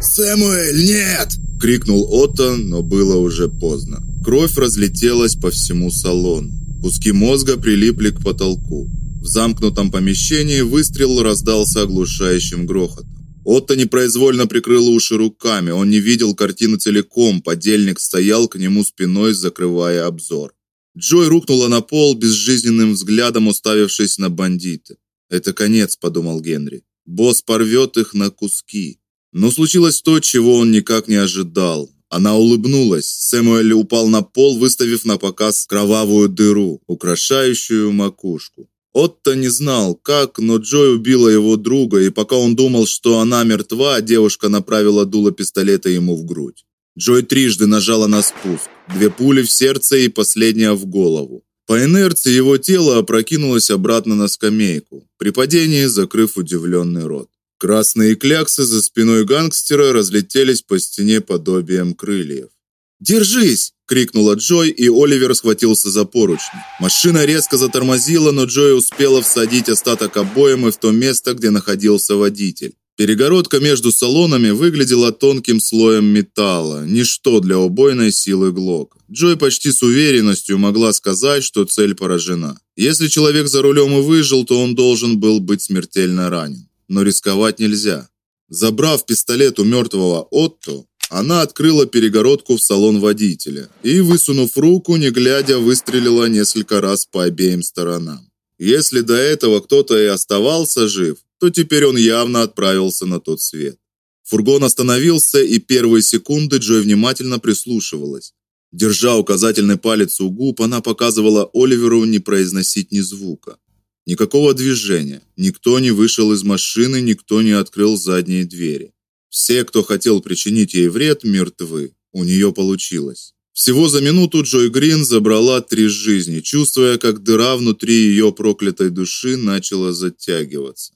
«Сэмуэль, нет!» – крикнул Отто, но было уже поздно. Кровь разлетелась по всему салону. Куски мозга прилипли к потолку. В замкнутом помещении выстрел раздался оглушающим грохотом. Отто непроизвольно прикрыл уши руками. Он не видел картину целиком. Подельник стоял к нему спиной, закрывая обзор. Джой рухнула на пол, безжизненным взглядом уставившись на бандита. Это конец, подумал Генри. Босс порвет их на куски. Но случилось то, чего он никак не ожидал. Она улыбнулась. Сэмюэль упал на пол, выставив на показ кровавую дыру, украшающую макушку. Отто не знал, как, но Джой убила его друга, и пока он думал, что она мертва, девушка направила дуло пистолета ему в грудь. Джой трижды нажала на спуск. Две пули в сердце и последняя в голову. По инерции его тело опрокинулось обратно на скамейку, при падении закрыв удивленный рот. Красные кляксы за спиной гангстера разлетелись по стене подобием крыльев. "Держись!" крикнула Джой, и Оливер схватился за поручни. Машина резко затормозила, но Джой успела всадить остаток обоймы в то место, где находился водитель. Перегородка между салонами выглядела тонким слоем металла, ничто для убойной силы Глок. Джой почти с уверенностью могла сказать, что цель поражена. Если человек за рулем и выжил, то он должен был быть смертельно ранен. Но рисковать нельзя. Забрав пистолет у мертвого Отто, она открыла перегородку в салон водителя и, высунув руку, не глядя, выстрелила несколько раз по обеим сторонам. Если до этого кто-то и оставался жив, то теперь он явно отправился на тот свет. Фургон остановился, и первые секунды Джой внимательно прислушивалась. Держа указательный палец у губ, она показывала Оливеру не произносить ни звука. Никакого движения. Никто не вышел из машины, никто не открыл задние двери. Все, кто хотел причинить ей вред, мертвы. У нее получилось. Всего за минуту Джой Грин забрала три жизни, чувствуя, как дыра внутри ее проклятой души начала затягиваться.